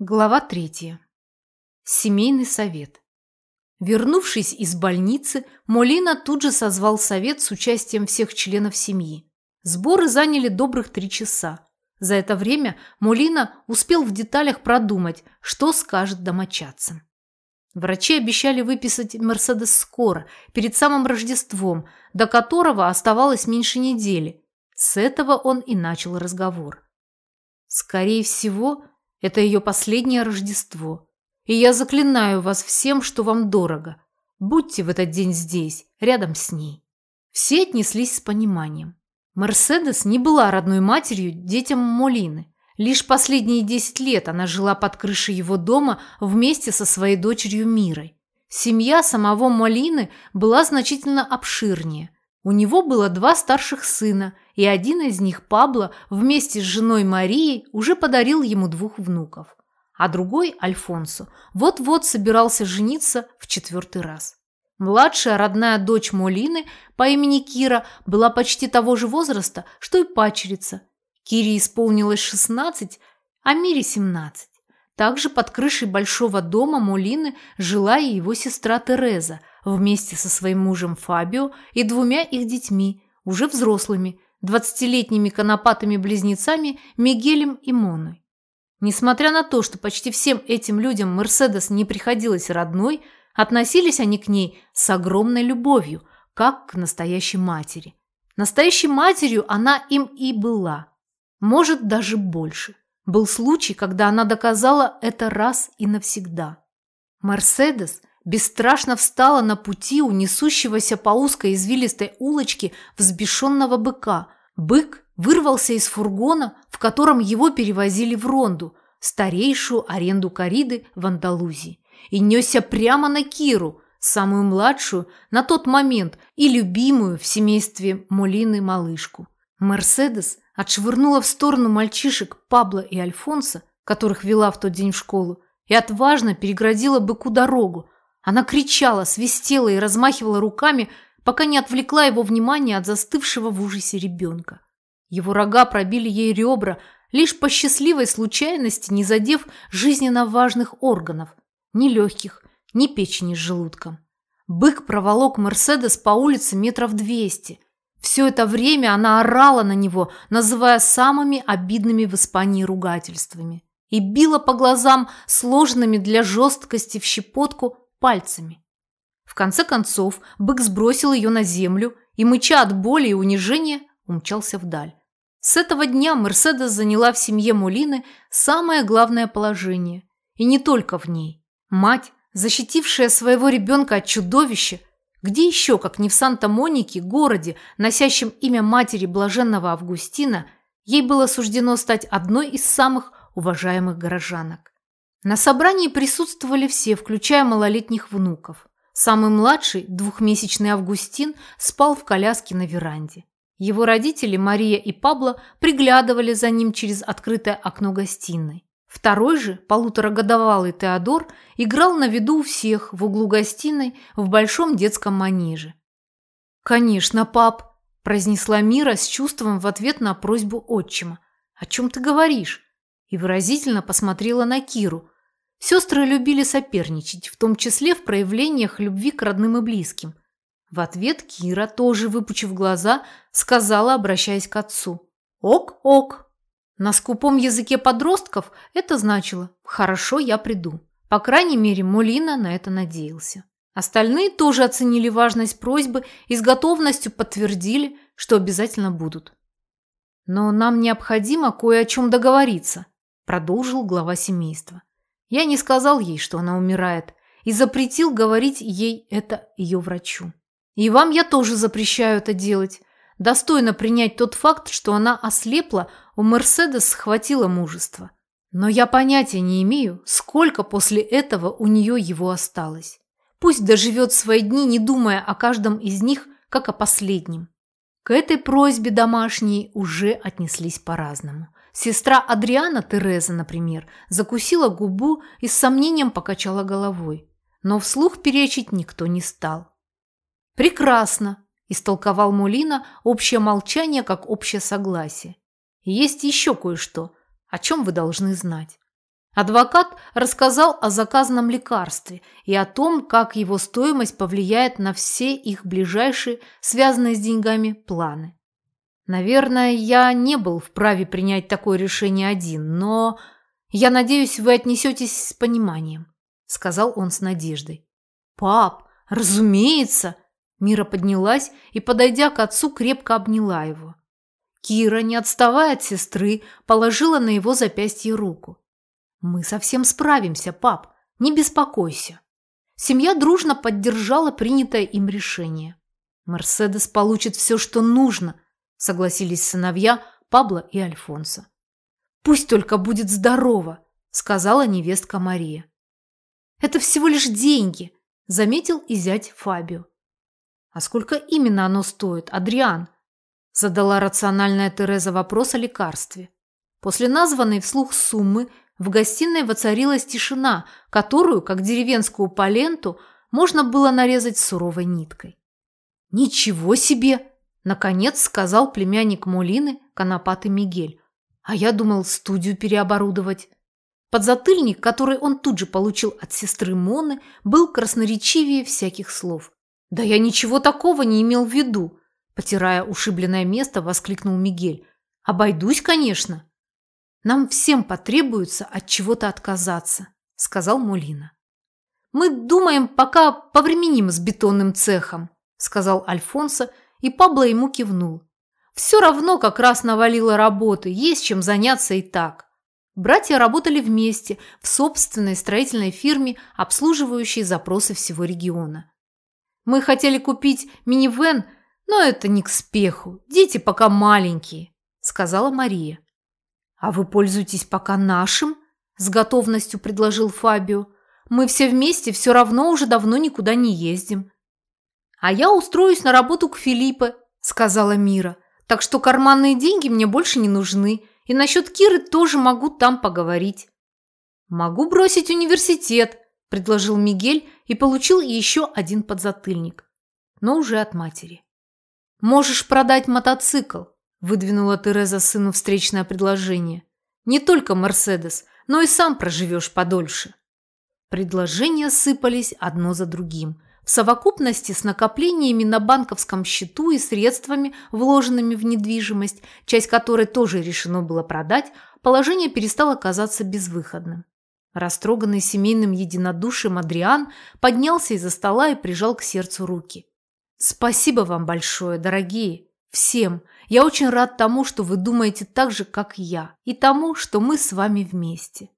Глава третья. Семейный совет. Вернувшись из больницы, Молина тут же созвал совет с участием всех членов семьи. Сборы заняли добрых три часа. За это время Молина успел в деталях продумать, что скажет домочадцам. Врачи обещали выписать «Мерседес» скоро, перед самым Рождеством, до которого оставалось меньше недели. С этого он и начал разговор. Скорее всего, это ее последнее Рождество. И я заклинаю вас всем, что вам дорого. Будьте в этот день здесь, рядом с ней. Все отнеслись с пониманием. Мерседес не была родной матерью детям Молины. Лишь последние десять лет она жила под крышей его дома вместе со своей дочерью Мирой. Семья самого Молины была значительно обширнее. У него было два старших сына – и один из них, Пабло, вместе с женой Марией уже подарил ему двух внуков, а другой, Альфонсо, вот-вот собирался жениться в четвертый раз. Младшая родная дочь Молины по имени Кира была почти того же возраста, что и пачерица. Кире исполнилось 16, а Мире 17. Также под крышей большого дома Молины жила и его сестра Тереза вместе со своим мужем Фабио и двумя их детьми, уже взрослыми, двадцатилетними конопатыми близнецами Мигелем и Моной. Несмотря на то, что почти всем этим людям Мерседес не приходилась родной, относились они к ней с огромной любовью, как к настоящей матери. Настоящей матерью она им и была. Может, даже больше. Был случай, когда она доказала это раз и навсегда. Мерседес бесстрашно встала на пути у несущегося по узкой извилистой улочке взбешенного быка. Бык вырвался из фургона, в котором его перевозили в Ронду, старейшую аренду кориды в Андалузии, и несся прямо на Киру, самую младшую на тот момент и любимую в семействе Молины малышку. Мерседес отшвырнула в сторону мальчишек Пабло и Альфонса, которых вела в тот день в школу, и отважно переградила быку дорогу, она кричала, свистела и размахивала руками, пока не отвлекла его внимание от застывшего в ужасе ребенка. Его рога пробили ей ребра, лишь по счастливой случайности не задев жизненно важных органов, ни легких, ни печени с желудком. Бык проволок Мерседес по улице метров двести. Все это время она орала на него, называя самыми обидными в Испании ругательствами, и била по глазам сложными для жесткости в щепотку пальцами. В конце концов, бык сбросил ее на землю и, мыча от боли и унижения, умчался вдаль. С этого дня Мерседес заняла в семье Мулины самое главное положение. И не только в ней. Мать, защитившая своего ребенка от чудовища, где еще, как не в Санта-Монике, городе, носящем имя матери блаженного Августина, ей было суждено стать одной из самых уважаемых горожанок. На собрании присутствовали все, включая малолетних внуков. Самый младший, двухмесячный Августин, спал в коляске на веранде. Его родители, Мария и Пабло, приглядывали за ним через открытое окно гостиной. Второй же, полуторагодовалый Теодор, играл на виду у всех в углу гостиной в большом детском манеже. «Конечно, пап», – произнесла Мира с чувством в ответ на просьбу отчима. «О чем ты говоришь?» и выразительно посмотрела на Киру. Сестры любили соперничать, в том числе в проявлениях любви к родным и близким. В ответ Кира, тоже выпучив глаза, сказала, обращаясь к отцу. «Ок-ок». На скупом языке подростков это значило «хорошо, я приду». По крайней мере, Молина на это надеялся. Остальные тоже оценили важность просьбы и с готовностью подтвердили, что обязательно будут. «Но нам необходимо кое о чем договориться», продолжил глава семейства. Я не сказал ей, что она умирает, и запретил говорить ей это ее врачу. И вам я тоже запрещаю это делать. Достойно принять тот факт, что она ослепла, у Мерседес схватило мужество. Но я понятия не имею, сколько после этого у нее его осталось. Пусть доживет свои дни, не думая о каждом из них, как о последнем. К этой просьбе домашние уже отнеслись по-разному. Сестра Адриана Тереза, например, закусила губу и с сомнением покачала головой. Но вслух перечить никто не стал. «Прекрасно!» – истолковал Мулина общее молчание как общее согласие. «Есть еще кое-что, о чем вы должны знать. Адвокат рассказал о заказанном лекарстве и о том, как его стоимость повлияет на все их ближайшие, связанные с деньгами, планы. Наверное, я не был вправе принять такое решение один, но я надеюсь, вы отнесетесь с пониманием, сказал он с надеждой. Пап, разумеется, Мира поднялась и, подойдя к отцу, крепко обняла его. Кира, не отставая от сестры, положила на его запястье руку. «Мы совсем справимся, пап, не беспокойся». Семья дружно поддержала принятое им решение. «Мерседес получит все, что нужно», – согласились сыновья Пабло и Альфонсо. «Пусть только будет здорова», – сказала невестка Мария. «Это всего лишь деньги», – заметил и зять Фабио. «А сколько именно оно стоит, Адриан?» – задала рациональная Тереза вопрос о лекарстве. После названной вслух суммы в гостиной воцарилась тишина, которую, как деревенскую паленту, можно было нарезать суровой ниткой. «Ничего себе!» – наконец сказал племянник Молины, конопатый Мигель. «А я думал студию переоборудовать». Подзатыльник, который он тут же получил от сестры Моны, был красноречивее всяких слов. «Да я ничего такого не имел в виду», – потирая ушибленное место, воскликнул Мигель. «Обойдусь, конечно». Нам всем потребуется от чего-то отказаться, сказал Мулина. Мы думаем, пока повременим с бетонным цехом, сказал Альфонсо, и Пабло ему кивнул. Все равно как раз навалило работы, есть чем заняться и так. Братья работали вместе в собственной строительной фирме, обслуживающей запросы всего региона. Мы хотели купить минивэн, но это не к спеху. Дети пока маленькие, сказала Мария. «А вы пользуетесь пока нашим?» – с готовностью предложил Фабио. «Мы все вместе все равно уже давно никуда не ездим». «А я устроюсь на работу к Филиппе», – сказала Мира. «Так что карманные деньги мне больше не нужны, и насчет Киры тоже могу там поговорить». «Могу бросить университет», – предложил Мигель и получил еще один подзатыльник, но уже от матери. «Можешь продать мотоцикл», Выдвинула Тереза сыну встречное предложение. Не только Мерседес, но и сам проживешь подольше. Предложения сыпались одно за другим. В совокупности с накоплениями на банковском счету и средствами, вложенными в недвижимость, часть которой тоже решено было продать, положение перестало казаться безвыходным. Растроганный семейным единодушием Адриан поднялся из-за стола и прижал к сердцу руки. «Спасибо вам большое, дорогие!» Всем. Я очень рад тому, что вы думаете так же, как я, и тому, что мы с вами вместе.